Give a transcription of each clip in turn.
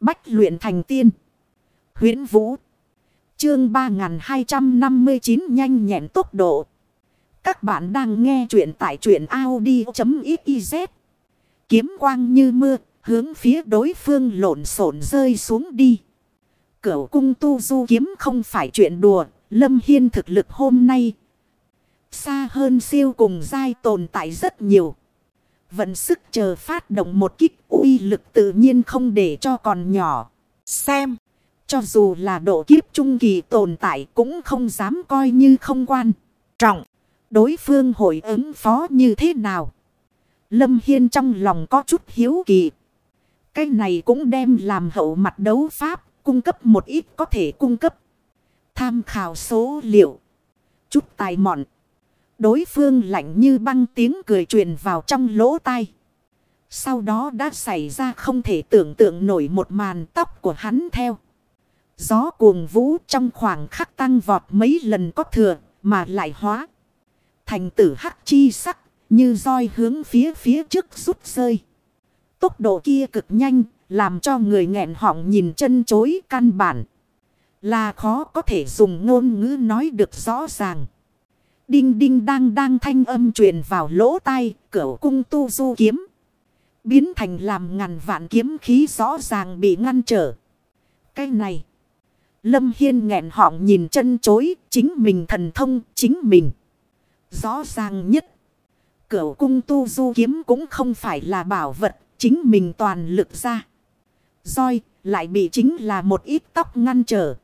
Bách luyện thành tiên. huyễn Vũ. Chương 3259 nhanh nhẹn tốc độ. Các bạn đang nghe truyện tại truyện Audi.xyz. Kiếm quang như mưa, hướng phía đối phương lộn xộn rơi xuống đi. Cửu cung tu du kiếm không phải chuyện đùa, Lâm Hiên thực lực hôm nay. Xa hơn siêu cùng giai tồn tại rất nhiều. Vận sức chờ phát động một kích uy lực tự nhiên không để cho còn nhỏ. Xem, cho dù là độ kiếp trung kỳ tồn tại cũng không dám coi như không quan. Trọng, đối phương hội ứng phó như thế nào? Lâm Hiên trong lòng có chút hiếu kỳ. Cái này cũng đem làm hậu mặt đấu pháp, cung cấp một ít có thể cung cấp. Tham khảo số liệu. Chút tài mọn. Đối phương lạnh như băng tiếng cười truyền vào trong lỗ tai. Sau đó đã xảy ra không thể tưởng tượng nổi một màn tóc của hắn theo. Gió cuồng vũ trong khoảng khắc tăng vọt mấy lần có thừa mà lại hóa. Thành tử hắc chi sắc như roi hướng phía phía trước rút rơi. Tốc độ kia cực nhanh, làm cho người nghẹn họng nhìn chân chối căn bản. Là khó có thể dùng ngôn ngữ nói được rõ ràng. Đinh đinh đang đang thanh âm truyền vào lỗ tai, cửu cung tu du kiếm. Biến thành làm ngàn vạn kiếm khí rõ ràng bị ngăn trở. Cái này. Lâm Hiên nghẹn họng nhìn chân chối, chính mình thần thông, chính mình. Rõ ràng nhất. Cửu cung tu du kiếm cũng không phải là bảo vật, chính mình toàn lực ra. Roi, lại bị chính là một ít tóc ngăn trở.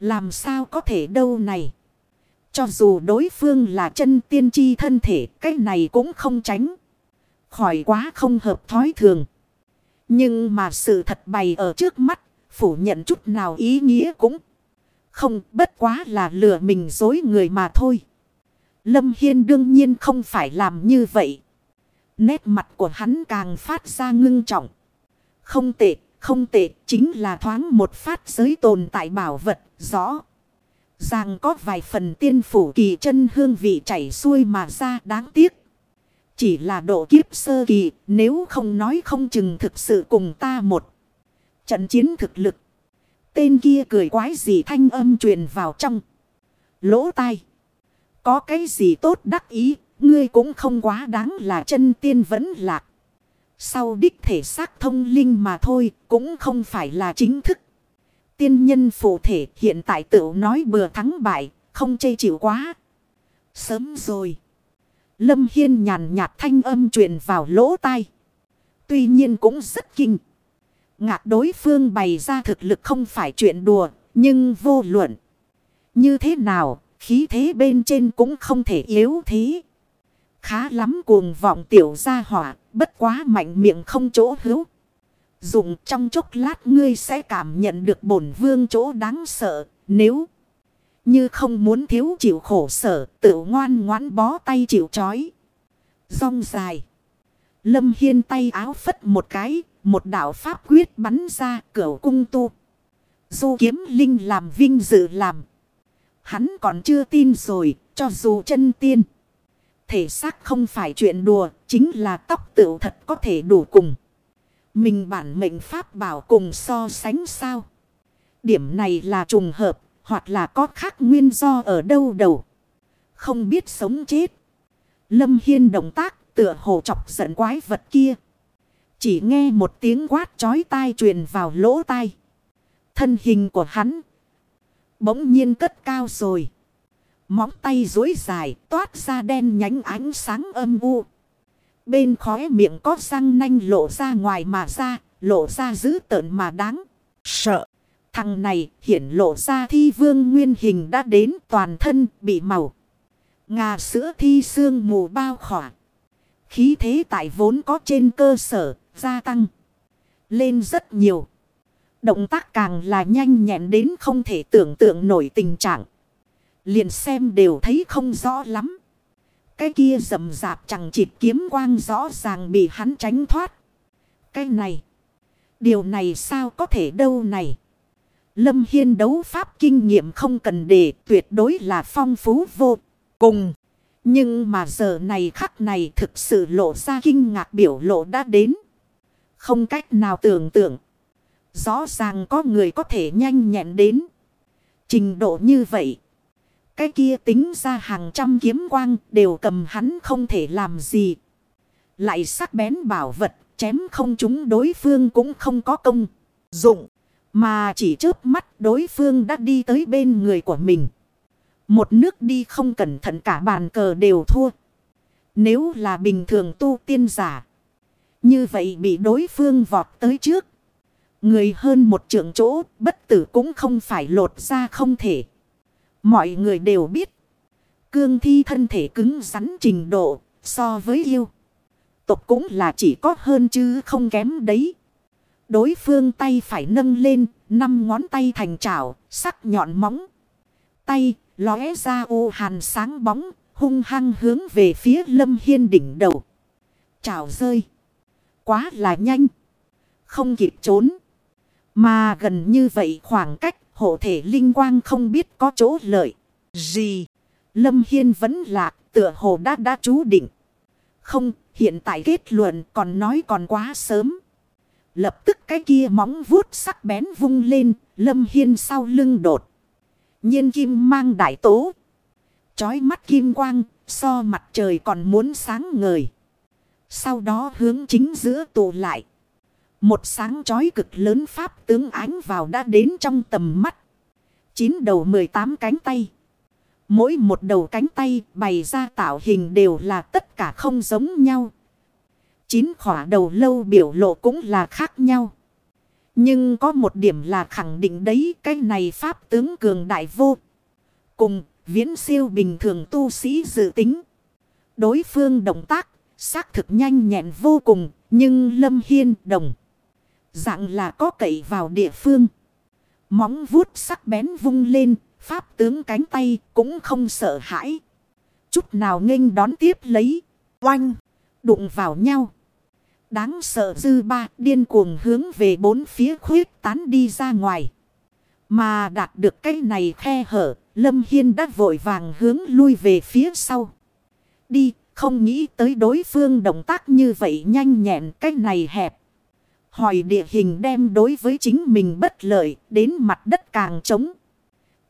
Làm sao có thể đâu này. Cho dù đối phương là chân tiên tri thân thể, cái này cũng không tránh. Khỏi quá không hợp thói thường. Nhưng mà sự thật bày ở trước mắt, phủ nhận chút nào ý nghĩa cũng không bất quá là lừa mình dối người mà thôi. Lâm Hiên đương nhiên không phải làm như vậy. Nét mặt của hắn càng phát ra ngưng trọng. Không tệ, không tệ, chính là thoáng một phát giới tồn tại bảo vật, rõ. Ràng có vài phần tiên phủ kỳ chân hương vị chảy xuôi mà ra đáng tiếc. Chỉ là độ kiếp sơ kỳ, nếu không nói không chừng thực sự cùng ta một. Trận chiến thực lực. Tên kia cười quái gì thanh âm truyền vào trong. Lỗ tai. Có cái gì tốt đắc ý, ngươi cũng không quá đáng là chân tiên vẫn lạc. Sau đích thể xác thông linh mà thôi, cũng không phải là chính thức. Tiên nhân phụ thể hiện tại tự nói bừa thắng bại, không chê chịu quá. Sớm rồi. Lâm Hiên nhàn nhạt thanh âm truyền vào lỗ tai. Tuy nhiên cũng rất kinh. Ngạc đối phương bày ra thực lực không phải chuyện đùa, nhưng vô luận. Như thế nào, khí thế bên trên cũng không thể yếu thế. Khá lắm cuồng vọng tiểu gia hỏa, bất quá mạnh miệng không chỗ hữu. Dùng trong chốc lát ngươi sẽ cảm nhận được bổn vương chỗ đáng sợ, nếu như không muốn thiếu chịu khổ sở, tự ngoan ngoãn bó tay chịu chói. Rong dài. Lâm Hiên tay áo phất một cái, một đạo pháp quyết bắn ra cửa cung tu. Du kiếm linh làm vinh dự làm. Hắn còn chưa tin rồi, cho dù chân tiên. Thể xác không phải chuyện đùa, chính là tóc tựu thật có thể đủ cùng. Mình bản mệnh pháp bảo cùng so sánh sao. Điểm này là trùng hợp, hoặc là có khác nguyên do ở đâu đầu. Không biết sống chết. Lâm Hiên động tác tựa hồ chọc giận quái vật kia. Chỉ nghe một tiếng quát chói tai truyền vào lỗ tai. Thân hình của hắn bỗng nhiên cất cao rồi. Móng tay dối dài toát ra đen nhánh ánh sáng âm u. Bên khóe miệng có răng nanh lộ ra ngoài mà ra, lộ ra dữ tợn mà đáng. Sợ. Thằng này hiện lộ ra thi vương nguyên hình đã đến toàn thân bị màu. Ngà sữa thi xương mù bao khỏa. Khí thế tại vốn có trên cơ sở, gia tăng. Lên rất nhiều. Động tác càng là nhanh nhẹn đến không thể tưởng tượng nổi tình trạng. Liền xem đều thấy không rõ lắm. Cái kia rầm rạp chẳng chịt kiếm quang rõ ràng bị hắn tránh thoát. Cái này. Điều này sao có thể đâu này. Lâm Hiên đấu pháp kinh nghiệm không cần để, tuyệt đối là phong phú vô cùng. Nhưng mà giờ này khắc này thực sự lộ ra kinh ngạc biểu lộ đã đến. Không cách nào tưởng tượng. Rõ ràng có người có thể nhanh nhẹn đến. Trình độ như vậy. Cái kia tính ra hàng trăm kiếm quang đều cầm hắn không thể làm gì. Lại sắc bén bảo vật, chém không chúng đối phương cũng không có công. Dụng. Mà chỉ trước mắt đối phương đã đi tới bên người của mình. Một nước đi không cẩn thận cả bàn cờ đều thua. Nếu là bình thường tu tiên giả. Như vậy bị đối phương vọt tới trước. Người hơn một trưởng chỗ, bất tử cũng không phải lột ra không thể. Mọi người đều biết. Cương thi thân thể cứng rắn trình độ so với yêu. Tục cũng là chỉ có hơn chứ không kém đấy. Đối phương tay phải nâng lên, năm ngón tay thành chảo, sắc nhọn móng. Tay, lóe ra ô hàn sáng bóng, hung hăng hướng về phía lâm hiên đỉnh đầu. Chảo rơi. Quá là nhanh. Không kịp trốn. Mà gần như vậy khoảng cách hộ thể linh quang không biết có chỗ lợi. Gì? Lâm Hiên vẫn lạc tựa hồ đã đã chú định. Không, hiện tại kết luận còn nói còn quá sớm. Lập tức cái kia móng vuốt sắc bén vung lên, Lâm Hiên sau lưng đột. nhiên kim mang đại tố. Chói mắt kim quang, so mặt trời còn muốn sáng ngời. Sau đó hướng chính giữa tụ lại. Một sáng chói cực lớn pháp tướng ánh vào đã đến trong tầm mắt. Chín đầu 18 cánh tay. Mỗi một đầu cánh tay bày ra tạo hình đều là tất cả không giống nhau. Chín khỏa đầu lâu biểu lộ cũng là khác nhau. Nhưng có một điểm là khẳng định đấy, cái này pháp tướng cường đại vô. Cùng viễn siêu bình thường tu sĩ dự tính. Đối phương động tác xác thực nhanh nhẹn vô cùng, nhưng Lâm Hiên đồng. Dạng là có cậy vào địa phương. Móng vuốt sắc bén vung lên pháp tướng cánh tay cũng không sợ hãi. Chút nào nghênh đón tiếp lấy. Oanh. Đụng vào nhau. Đáng sợ dư ba điên cuồng hướng về bốn phía khuyết tán đi ra ngoài. Mà đạt được cái này khe hở, Lâm Hiên đã vội vàng hướng lui về phía sau. Đi, không nghĩ tới đối phương động tác như vậy nhanh nhẹn cái này hẹp. Hỏi địa hình đem đối với chính mình bất lợi, đến mặt đất càng trống.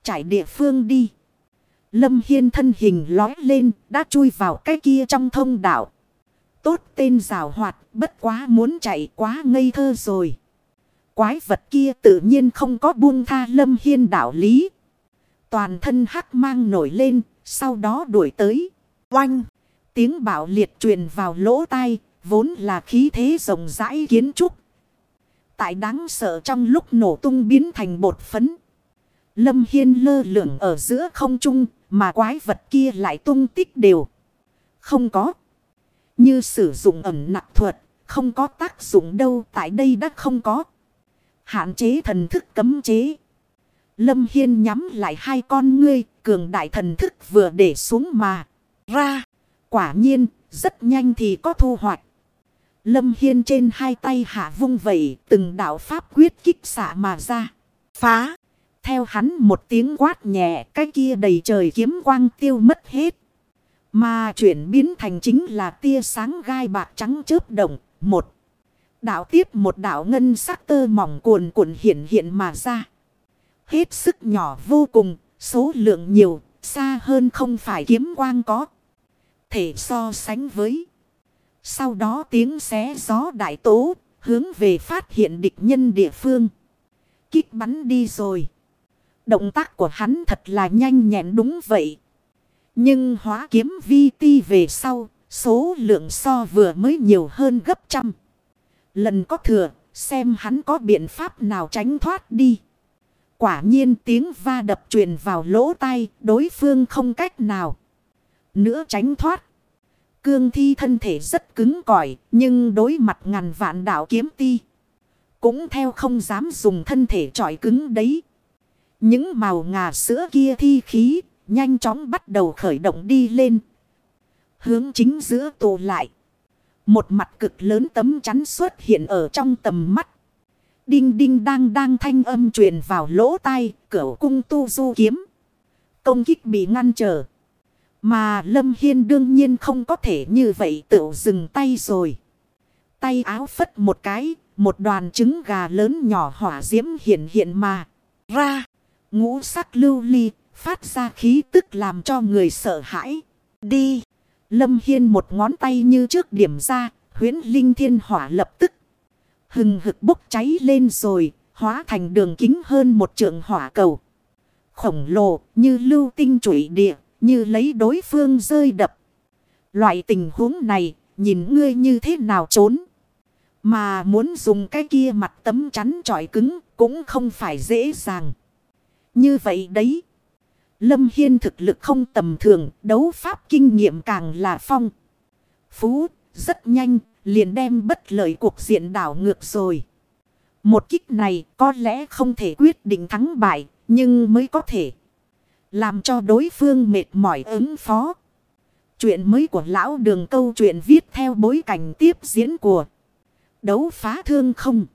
Trải địa phương đi. Lâm Hiên thân hình lói lên, đã chui vào cái kia trong thông đạo. Tốt tên rào hoạt, bất quá muốn chạy quá ngây thơ rồi. Quái vật kia tự nhiên không có buông tha lâm hiên đạo lý. Toàn thân hắc mang nổi lên, sau đó đuổi tới. Oanh! Tiếng bảo liệt truyền vào lỗ tai, vốn là khí thế rộng rãi kiến trúc. Tại đáng sợ trong lúc nổ tung biến thành bột phấn. Lâm Hiên lơ lửng ở giữa không trung, mà quái vật kia lại tung tích đều. Không có. Như sử dụng ẩm nặng thuật, không có tác dụng đâu tại đây đã không có. Hạn chế thần thức cấm chế. Lâm Hiên nhắm lại hai con ngươi, cường đại thần thức vừa để xuống mà. Ra, quả nhiên, rất nhanh thì có thu hoạch. Lâm Hiên trên hai tay hạ vung vẩy, từng đạo pháp quyết kích xạ mà ra. Phá! Theo hắn một tiếng quát nhẹ, cái kia đầy trời kiếm quang tiêu mất hết. Mà chuyển biến thành chính là tia sáng gai bạc trắng chớp động. Một đạo tiếp một đạo ngân sắc tơ mỏng cuồn cuộn hiện hiện mà ra. Hết sức nhỏ vô cùng, số lượng nhiều, xa hơn không phải kiếm quang có. Thể so sánh với. Sau đó tiếng xé gió đại tố, hướng về phát hiện địch nhân địa phương. Kích bắn đi rồi. Động tác của hắn thật là nhanh nhẹn đúng vậy. Nhưng hóa kiếm vi ti về sau, số lượng so vừa mới nhiều hơn gấp trăm. Lần có thừa, xem hắn có biện pháp nào tránh thoát đi. Quả nhiên tiếng va đập truyền vào lỗ tai, đối phương không cách nào. Nữa tránh thoát. Cương thi thân thể rất cứng cỏi, nhưng đối mặt ngàn vạn đạo kiếm ti. Cũng theo không dám dùng thân thể trọi cứng đấy. Những màu ngà sữa kia thi khí, nhanh chóng bắt đầu khởi động đi lên. Hướng chính giữa tụ lại. Một mặt cực lớn tấm chắn xuất hiện ở trong tầm mắt. Đinh đinh đang đang thanh âm truyền vào lỗ tai, cửa cung tu du kiếm. Công kích bị ngăn trở. Mà Lâm Hiên đương nhiên không có thể như vậy tự dừng tay rồi. Tay áo phất một cái, một đoàn trứng gà lớn nhỏ hỏa diễm hiện hiện mà ra. Ngũ sắc lưu ly phát ra khí tức làm cho người sợ hãi. Đi. Lâm Hiên một ngón tay như trước điểm ra. Huyến linh thiên hỏa lập tức. Hừng hực bốc cháy lên rồi. Hóa thành đường kính hơn một trượng hỏa cầu. Khổng lồ như lưu tinh trụy địa. Như lấy đối phương rơi đập. Loại tình huống này. Nhìn ngươi như thế nào trốn. Mà muốn dùng cái kia mặt tấm chắn trọi cứng cũng không phải dễ dàng. Như vậy đấy. Lâm Hiên thực lực không tầm thường, đấu pháp kinh nghiệm càng là phong. Phú, rất nhanh, liền đem bất lợi cuộc diện đảo ngược rồi. Một kích này có lẽ không thể quyết định thắng bại, nhưng mới có thể làm cho đối phương mệt mỏi ứng phó. Chuyện mới của lão đường câu chuyện viết theo bối cảnh tiếp diễn của đấu phá thương không.